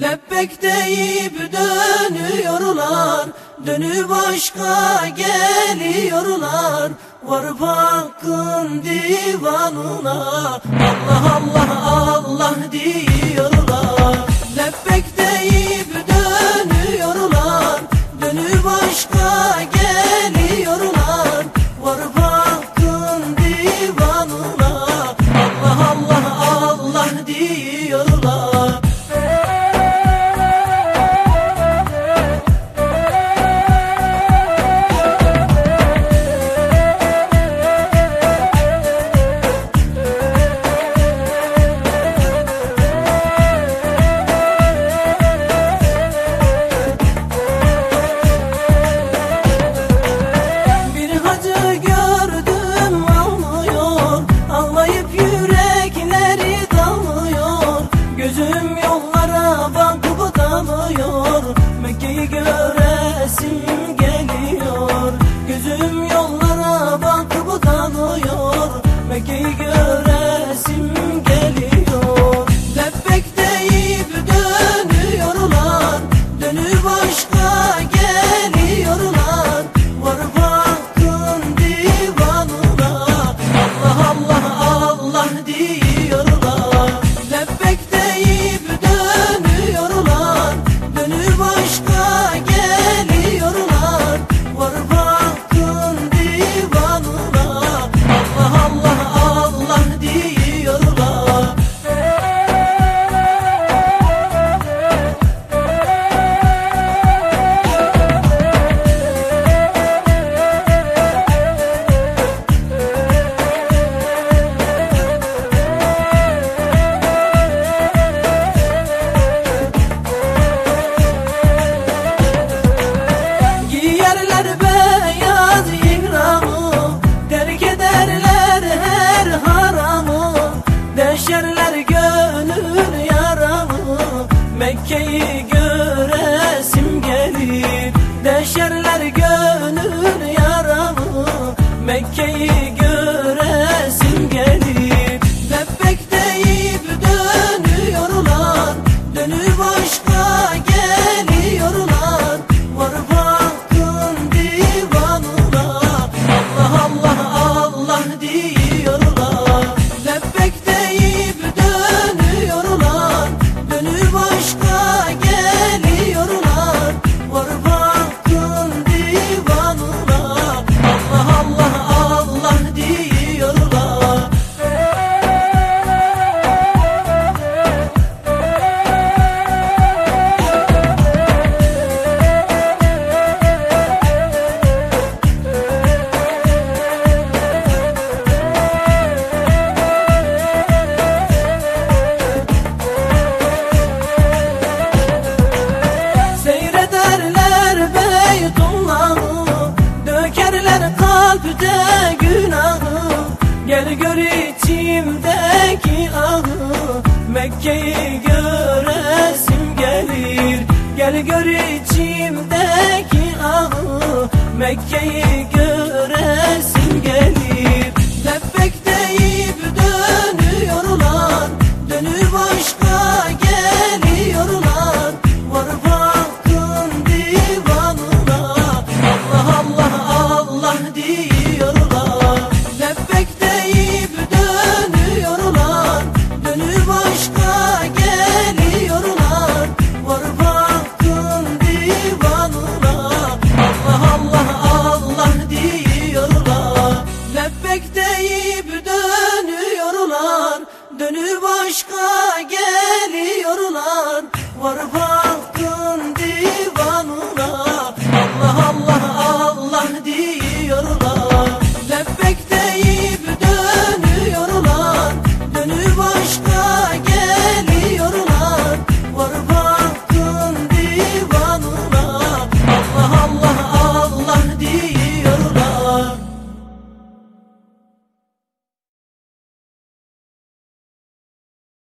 Lebbek deyip dönüyorlar, dönü başka geliyorlar. Varıp hakkın divanına, Allah Allah Allah diyorlar. Lebbek Mekke'yi göresin gelip Lebbek deyip dönüyor ulan Dönüp aşkı nerede günahı Gel gör içimdeki ağı Mekke'yi göresim gelir. Gel gör içimdeki ağı Mekke'yi göresim gelir. Lebbek başka geliyorlar. Var var